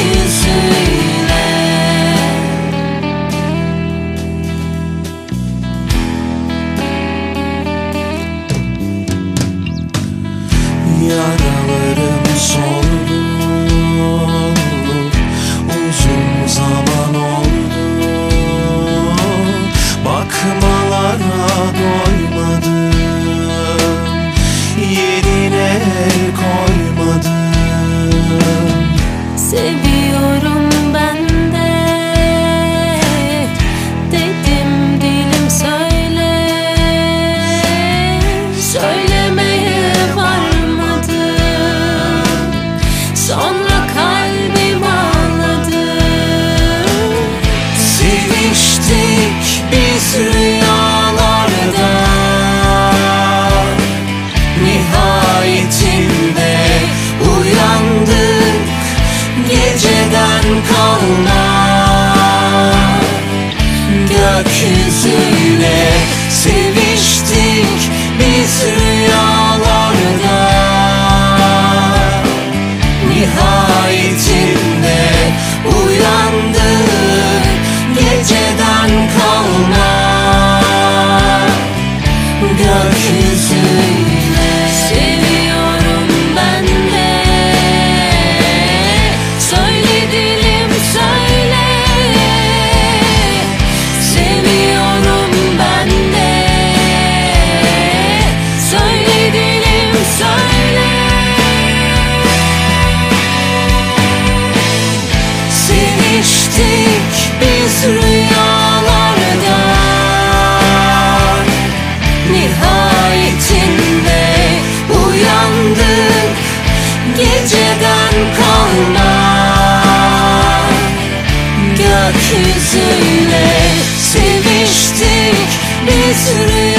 easily gökyüzüyle seviştik biz rüya